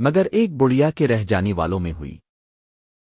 مگر ایک بڑیا کے رہ جانے والوں میں ہوئی۔